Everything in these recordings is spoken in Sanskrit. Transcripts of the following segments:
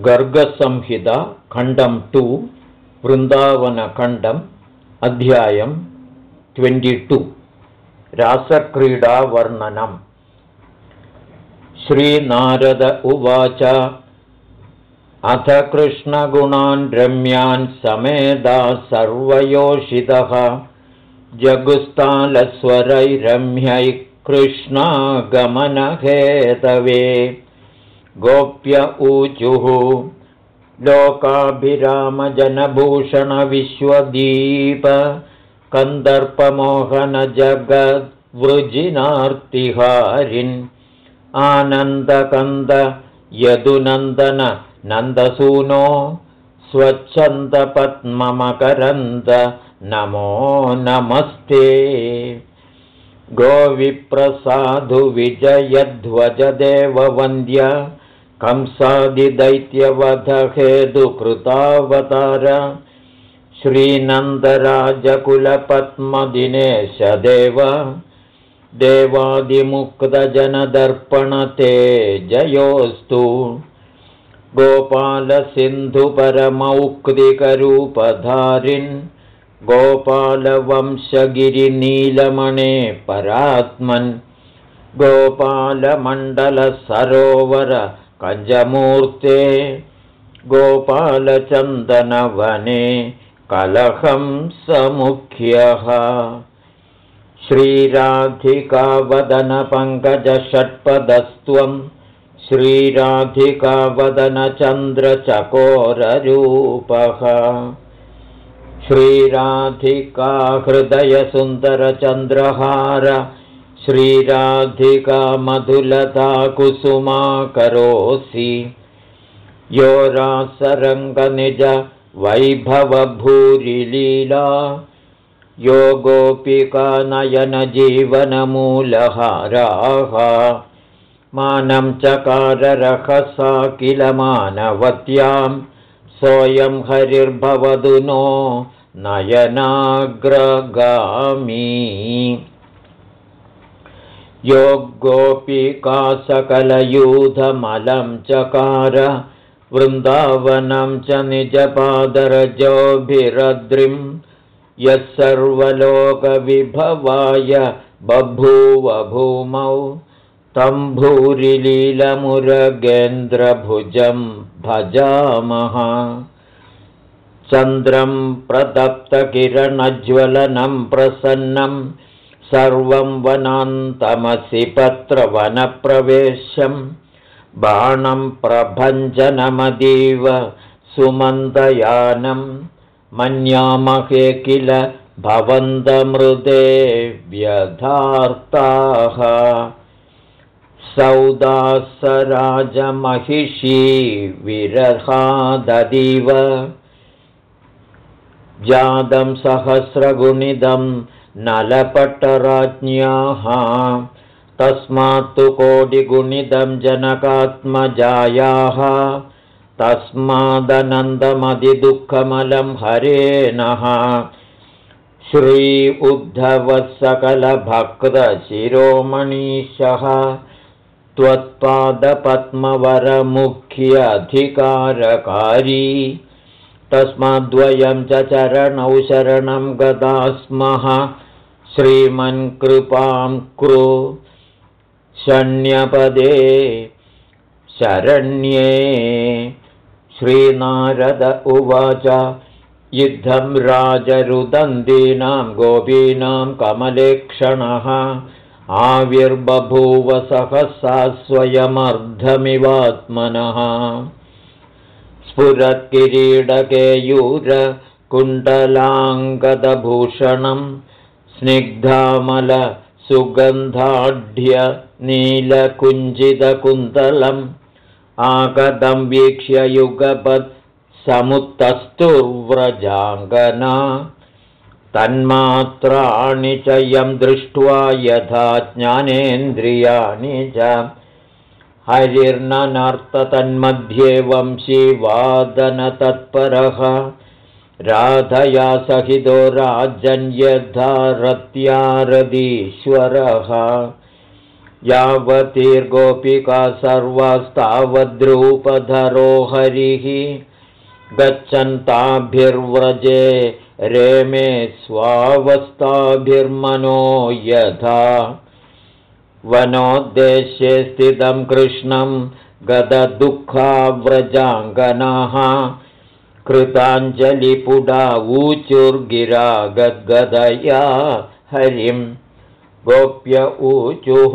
गर्गसंहिता खण्डं टु वृन्दावनखण्डम् अध्यायं ट्वेण्टि रासक्रीडावर्णनम्। श्रीनारद उवाच अथ कृष्णगुणान् रम्यान् समेधा सर्वयोषितः। जगुस्तालस्वरैरम्यैः कृष्णागमनहेतवे गोप्य ऊचुः लोकाभिरामजनभूषणविश्वदीप कन्दर्पमोहनजगद्वृजिनार्तिहारिन् आनन्दकन्द यदुनन्दन नन्दसूनो स्वच्छन्दपद्ममकरन्द नमो नमस्ते। गोविप्रसाधुविजयध्वजदेववन्द्य कंसादिदैत्यवधहेतुकृतावतार श्रीनन्दराजकुलपद्मदिनेशदेव देवादिमुक्तजनदर्पणते जयोस्तु गोपालसिन्धुपरमौक्तिकरूपधारिन् गोपालवंशगिरिनीलमणे परात्मन्। गोपालमण्डलसरोवर कजमूर्ते गोपालचन्दनवने कलहं समुख्यः श्रीराधिकावदनपङ्कजषट्पदस्त्वं श्रीराधिकावदनचन्द्रचकोररूपः श्रीराधिका हृदयसुन्दरचन्द्रहार श्रीराधिका मधुलता कुसुमा करोसि यो रासरङ्गनिज वैभवभूरिलीला यो गोपिका नयनजीवनमूलहाराः मानं चकाररहसा किल मानवत्यां सोऽयं हरिर्भवतु नो नयनाग्रगामी योगोऽपिका सकलयूधमलं चकार वृन्दावनं च निजपादरजोभिरद्रिं यः सर्वलोकविभवाय बभूव भूमौ तं भूरिलीलमुरगेन्द्रभुजं भजामः। चन्द्रं प्रदप्तकिरणज्वलनं प्रसन्नं सर्वं वनान्तमसि पत्रवनप्रवेशं। बाणं प्रभञ्जनमदीव सुमन्दयानं। मन्यामहे किल भवन्तमृदे व्यथार्ताः सौदासराजमहिषी विरहाददिव। जातं सहस्रगुणिदम् नलपट्टराज्ञ्याः। तस्मात्तु कोटिगुणिदं जनकात्मजायाः। तस्मादनन्दमधिदुःखमलं हरेणः। श्री उद्धवः सकलभक्तशिरोमणीशः त्वत्पादपद्मवरमुख्यधिकारकारी। तस्माद्वयं च चरणौ शरणं गदा स्मः श्रीमन्कृपां कृ शण्यपदे शरण्ये श्रीनारद उवाच। युद्धं राजरुदन्दीनां गोपीनां कमलेक्षणः। आविर्बभूव सहसा स्वयमर्धमिवात्मनः। स्फुरत्किरीडकेयूरकुण्डलाङ्गदभूषणं स्निग्धामलसुगन्धाढ्य नीलकुञ्जितकुन्तलम् आगतं वीक्ष्य युगपत् समुत्तस्तुर्व्रजाङ्गना तन्मात्राणि च यं दृष्ट्वा यथा ज्ञानेन्द्रियाणि च। हरिर्नर्ततन्मध्ये वंशीवादनतत्परः राधया सहितो राजन् यथा रत्यारदीश्वरः यावतीर्गोपिका सर्वास्तावद्रूपधरो हरिः गच्छन्ताभिर्व्रजे रेमे स्वावस्थाभिर्मनो यथा। वनोद्देश्ये स्थितं कृष्णं गददुःखाव्रजाङ्गनाः कृताञ्जलिपुडा ऊचुर्गिरा गद्गदया हरिं गोप्य ऊचुः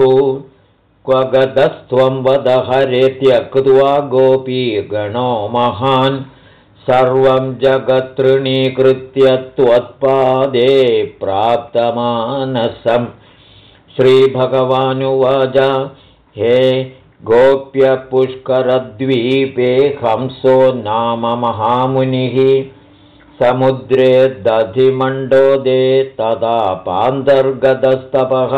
क्व गतस्त्वं वद हरे त्यक्त्वा गोपी गणो महान्। सर्वं जगत्तृणीकृत्य त्वत्पादे प्राप्तमानसम् श्रीभगवानुवाच हे गोप्यपुष्करद्वीपे हंसो नाम महामुनिः समुद्रे दधिमण्डोदे तदा पान्तर्गतस्तपः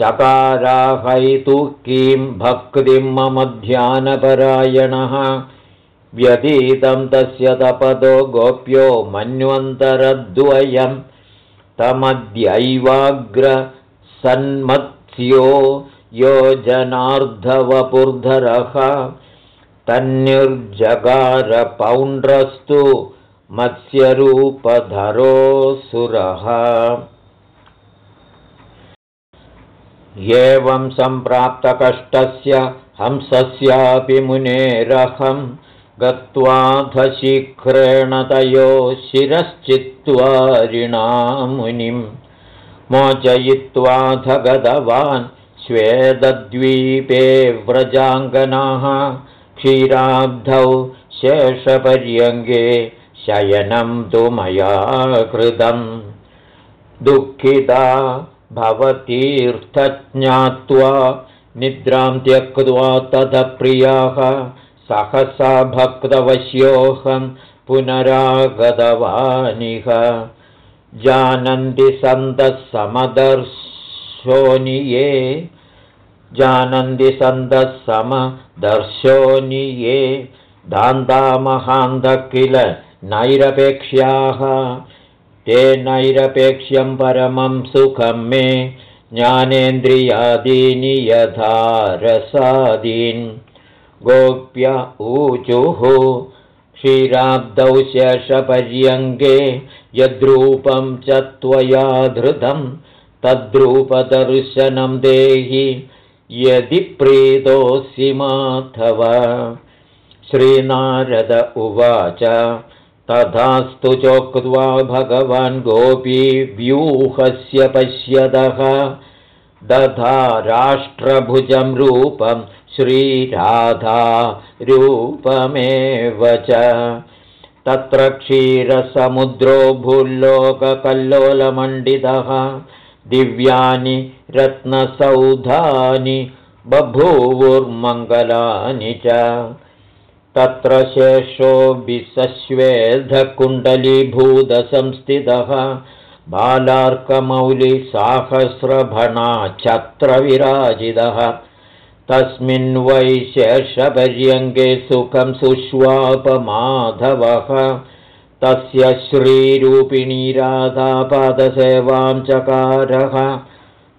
चकाराहैतु किं भक्तिं मम ध्यानपरायणः व्यतीतं तस्य तपदो गोप्यो मन्वन्तरद्वयं तमद्यैवाग्रसन्मत्स्यो योजनार्धवपुर्धरः तन्निर्जगारपौण्ड्रस्तु मत्स्यरूपधरोऽसुरः। एवं सम्प्राप्तकष्टस्य हंसस्यापि मुनेरहं गत्वाधशीघ्रेण तयो शिरश्चित्त्वा मुनिं मोचयित्वाथ गतवान् स्वेदद्वीपे व्रजाङ्गनाः क्षीराब्धौ शेषपर्यङ्गे शयनं तु मया कृतं। दुःखिता भवतीर्थज्ञात्वा निद्रां त्यक्त्वा तदप्रियाः सहसा भक्तवश्योऽहं पुनरागतवानिह। जानन्ति सन्तः समदर्शोनिये जानन्ति सन्तः समदर्शोनिये दान्तामहान्त किल नैरपेक्ष्याः। ते नैरपेक्ष्यं परमं सुखं मे ज्ञानेन्द्रियादीनि यथा रसादीन्। गोप्य ऊचुः क्षीराब्दौ शेषपर्यङ्गे यद्रूपं च त्वया धृतं तद्रूपदर्शनं देहि यदि प्रीतोऽसि माधव। श्रीनारद उवाच तथास्तु चोक्त्वा भगवान् गोपीव्यूहस्य पश्यतः दधा राष्ट्रभुजं रूपं श्रीराधा रूपमेव च। तत्र क्षीरसमुद्रो भूल्लोककल्लोलमण्डितः दिव्यानि रत्नसौधानि बभूवुर्मङ्गलानि च। तत्र शेषो विसश्वेधकुण्डलीभूतसंस्थितः बालार्कमौलिसाहस्रभणाच्छत्रविराजितः तस्मिन् वै शेषपर्यङ्गे सुखं सुष्वापमाधवः तस्य श्रीरूपिणीराधापादसेवां चकारः।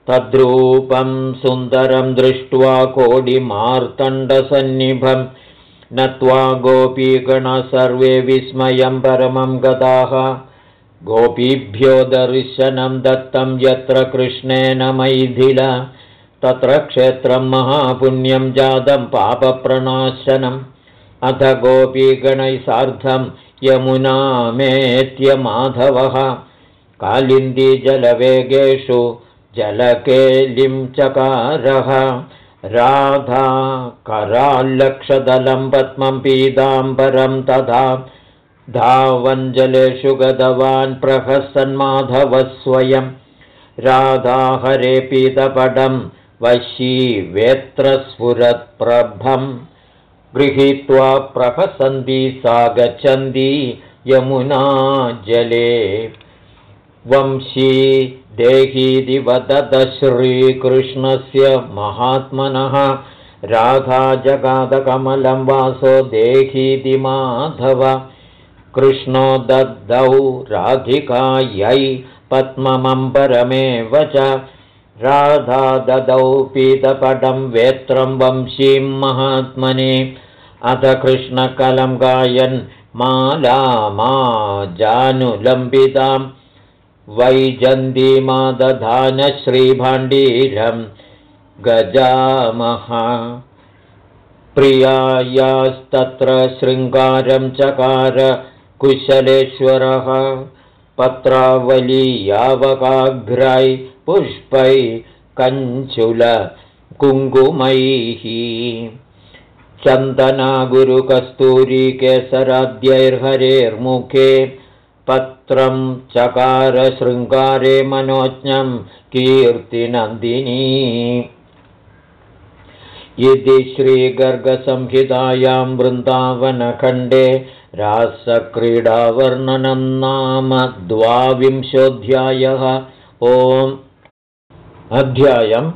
तद्रूपं सुन्दरं दृष्ट्वा कोडिमार्तण्डसन्निभम् नत्वा गोपीगण सर्वे विस्मयं परमं गताः गोपीभ्यो दर्शनं दत्तं यत्र कृष्णेन मैथिल तत्र क्षेत्रं महापुण्यं जातं पापप्रणाशनम्। अथ गोपीगणैः सार्धं यमुनामेत्य माधवः कालिन्दीजलवेगेषु जलकेलिं चकारः। राधा कराल्लक्षदलं पद्मं पीताम्बरं तथा धावञ्जलेषु गतवान् प्रहसन्माधवः स्वयं। राधा हरे पीतपटं वशी वेत्रस्फुरत्प्रभं गृहीत्वा प्रहसन्ती सा गच्छन्ती यमुना जले। वंशी देहीति वदत श्रीकृष्णस्य महात्मनः। राधाजगादकमलं वासो देहीति माधव कृष्णो दद्धौ राधिकायै पद्ममम्बरमेव च। राधा ददौ पीतपटं वेत्रं वंशीं महात्मने अथ कृष्णकलं गायन् माला मा जानुलम्बितां वैजन्तीमादधानश्रीभाण्डीरं गजामः प्रियायास्तत्र शृङ्गारं चकार कुशलेश्वरः पत्रावलीयावकाघ्रै पुष्पै कञ्चुलकुङ्कुमैः चन्दनागुरुकस्तूरीकेसराद्यैर्हरेर्मुखे पत्रं चकारशृङ्गारे मनोज्ञं कीर्तिनन्दिनी। इति श्रीगर्गसंहितायां वृन्दावनखण्डे रासक्रीडावर्णनं नाम द्वाविंशोऽध्यायः। ओम्। अध्यायम्